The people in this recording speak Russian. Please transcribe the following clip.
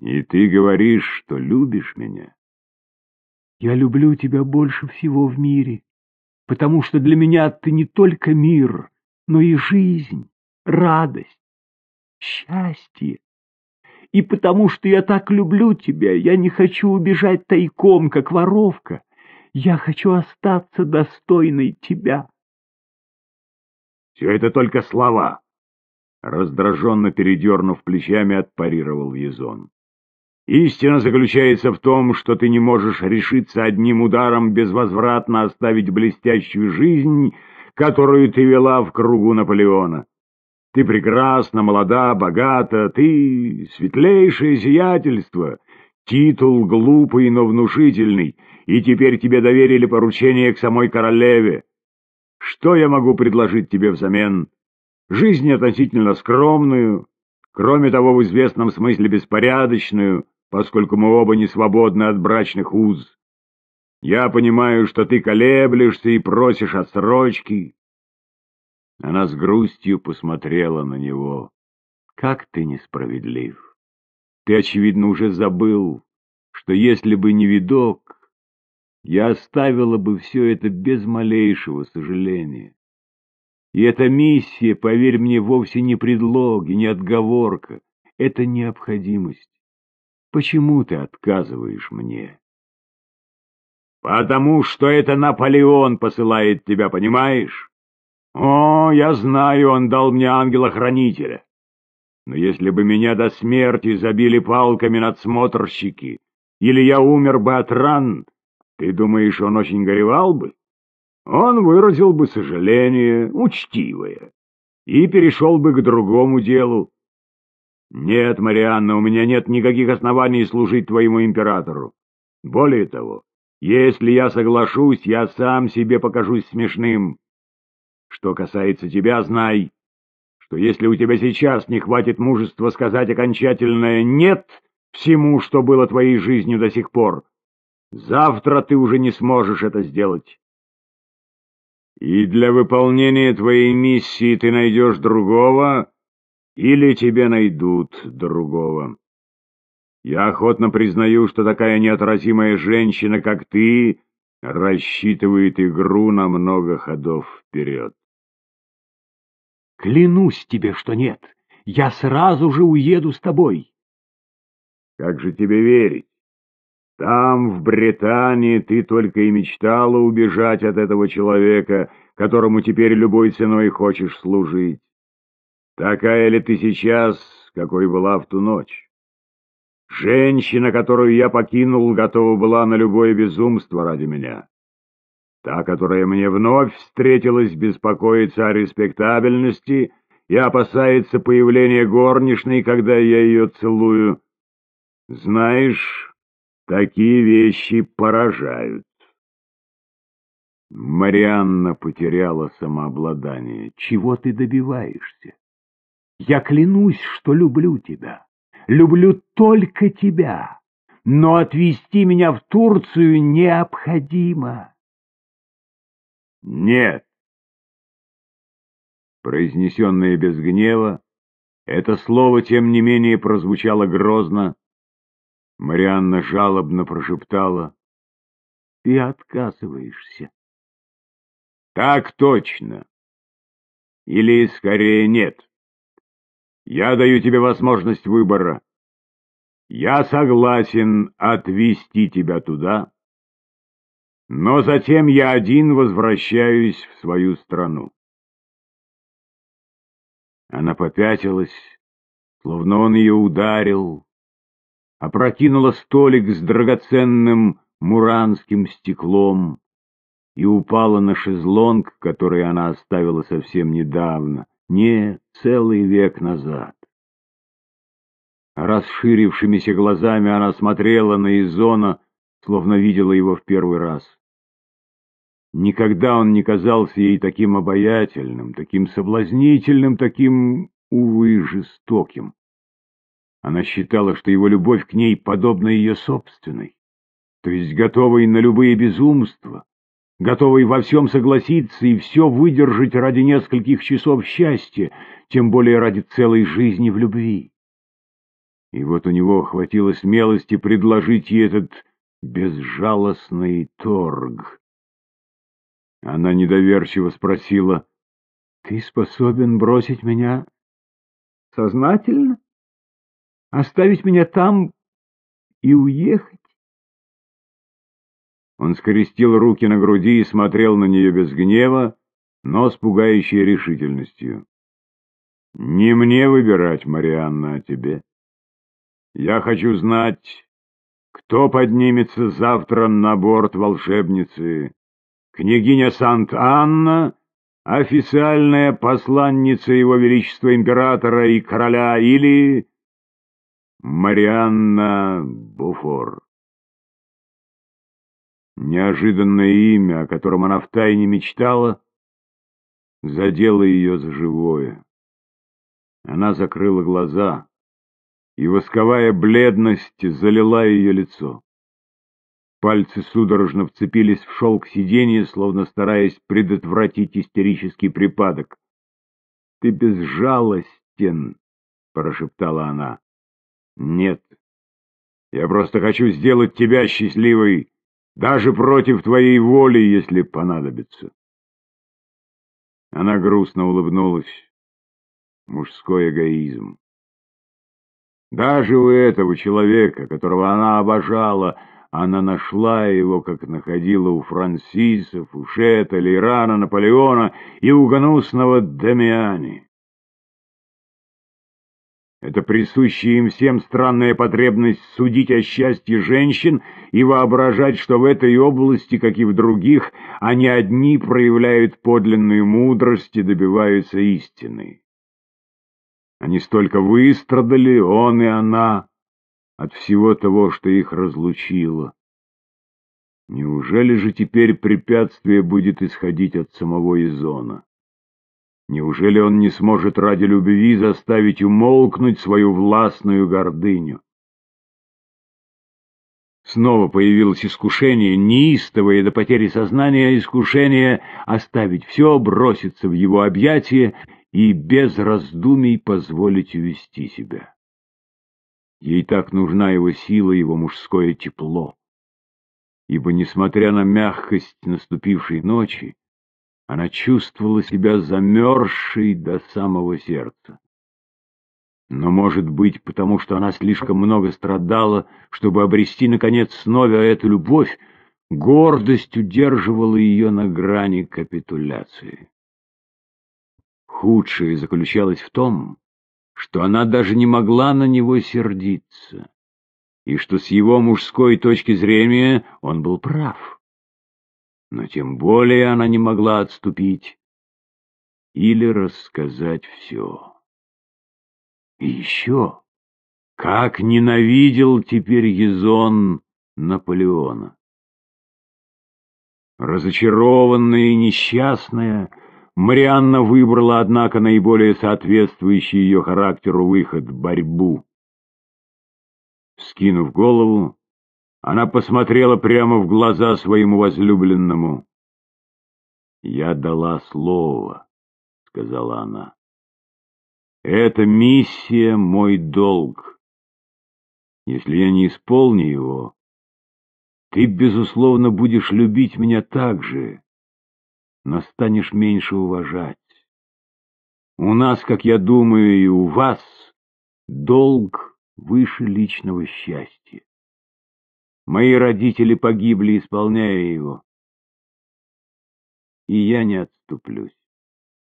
И ты говоришь, что любишь меня? Я люблю тебя больше всего в мире, потому что для меня ты не только мир, но и жизнь, радость, счастье. И потому что я так люблю тебя, я не хочу убежать тайком, как воровка. Я хочу остаться достойной тебя. Все это только слова. Раздраженно передернув плечами, отпарировал Езон. Истина заключается в том, что ты не можешь решиться одним ударом безвозвратно оставить блестящую жизнь, которую ты вела в кругу Наполеона. Ты прекрасна, молода, богата, ты светлейшее сиятельство, титул глупый, но внушительный, и теперь тебе доверили поручение к самой королеве. Что я могу предложить тебе взамен? Жизнь относительно скромную, кроме того, в известном смысле беспорядочную, поскольку мы оба не свободны от брачных уз. Я понимаю, что ты колеблешься и просишь отсрочки. Она с грустью посмотрела на него. Как ты несправедлив. Ты, очевидно, уже забыл, что если бы не видок, я оставила бы все это без малейшего сожаления. И эта миссия, поверь мне, вовсе не предлог и не отговорка, это необходимость. Почему ты отказываешь мне? Потому что это Наполеон посылает тебя, понимаешь? О, я знаю, он дал мне ангела-хранителя. Но если бы меня до смерти забили палками надсмотрщики, или я умер бы от ран, ты думаешь, он очень горевал бы? Он выразил бы сожаление, учтивое, и перешел бы к другому делу. Нет, Марианна, у меня нет никаких оснований служить твоему императору. Более того, если я соглашусь, я сам себе покажусь смешным. Что касается тебя, знай, что если у тебя сейчас не хватит мужества сказать окончательное «нет» всему, что было твоей жизнью до сих пор, завтра ты уже не сможешь это сделать. И для выполнения твоей миссии ты найдешь другого, или тебе найдут другого. Я охотно признаю, что такая неотразимая женщина, как ты, рассчитывает игру на много ходов вперед. Клянусь тебе, что нет. Я сразу же уеду с тобой. Как же тебе верить? Там, в Британии, ты только и мечтала убежать от этого человека, которому теперь любой ценой хочешь служить. Такая ли ты сейчас, какой была в ту ночь? Женщина, которую я покинул, готова была на любое безумство ради меня. Та, которая мне вновь встретилась, беспокоится о респектабельности и опасается появления горничной, когда я ее целую. Знаешь, Такие вещи поражают. Марианна потеряла самообладание. Чего ты добиваешься? Я клянусь, что люблю тебя. Люблю только тебя. Но отвезти меня в Турцию необходимо. Нет. Произнесенное без гнева, это слово, тем не менее, прозвучало грозно, Марианна жалобно прошептала. — Ты отказываешься. — Так точно. Или, скорее, нет. Я даю тебе возможность выбора. Я согласен отвезти тебя туда, но затем я один возвращаюсь в свою страну. Она попятилась, словно он ее ударил, опрокинула столик с драгоценным муранским стеклом и упала на шезлонг, который она оставила совсем недавно, не целый век назад. Расширившимися глазами она смотрела на Изона, словно видела его в первый раз. Никогда он не казался ей таким обаятельным, таким соблазнительным, таким, увы, жестоким. Она считала, что его любовь к ней подобна ее собственной, то есть готовой на любые безумства, готовой во всем согласиться и все выдержать ради нескольких часов счастья, тем более ради целой жизни в любви. И вот у него хватило смелости предложить ей этот безжалостный торг. Она недоверчиво спросила, «Ты способен бросить меня сознательно? Оставить меня там и уехать?» Он скрестил руки на груди и смотрел на нее без гнева, но с пугающей решительностью. «Не мне выбирать, Марианна, а тебе. Я хочу знать, кто поднимется завтра на борт волшебницы. Княгиня Сант-Анна, официальная посланница Его Величества Императора и Короля, или Марианна Буфор?» Неожиданное имя, о котором она втайне мечтала, задело ее за живое. Она закрыла глаза, и восковая бледность залила ее лицо. Пальцы судорожно вцепились в шелк сиденья, словно стараясь предотвратить истерический припадок. — Ты безжалостен, — прошептала она. — Нет, я просто хочу сделать тебя счастливой даже против твоей воли, если понадобится. Она грустно улыбнулась. Мужской эгоизм. Даже у этого человека, которого она обожала, она нашла его, как находила у Франсиса, Фушета, Лейрана, Наполеона и у гнусного Дамиани. Это присущая им всем странная потребность судить о счастье женщин и воображать, что в этой области, как и в других, они одни проявляют подлинную мудрость и добиваются истины. Они столько выстрадали, он и она, от всего того, что их разлучило. Неужели же теперь препятствие будет исходить от самого Изона? Неужели он не сможет ради любви заставить умолкнуть свою властную гордыню? Снова появилось искушение, неистовое до потери сознания искушение оставить все, броситься в его объятия и без раздумий позволить увести себя. Ей так нужна его сила, его мужское тепло. Ибо, несмотря на мягкость наступившей ночи, она чувствовала себя замерзшей до самого сердца. Но, может быть, потому что она слишком много страдала, чтобы обрести, наконец, снова эту любовь, гордость удерживала ее на грани капитуляции. Худшее заключалось в том, что она даже не могла на него сердиться, и что с его мужской точки зрения он был прав но тем более она не могла отступить или рассказать все. И еще, как ненавидел теперь Езон Наполеона. Разочарованная и несчастная, Марианна выбрала, однако, наиболее соответствующий ее характеру выход — борьбу. Скинув голову, она посмотрела прямо в глаза своему возлюбленному. «Я дала слово», — сказала она. «Эта миссия — мой долг. Если я не исполню его, ты, безусловно, будешь любить меня так же, но станешь меньше уважать. У нас, как я думаю, и у вас, долг выше личного счастья. Мои родители погибли, исполняя его. И я не отступлюсь.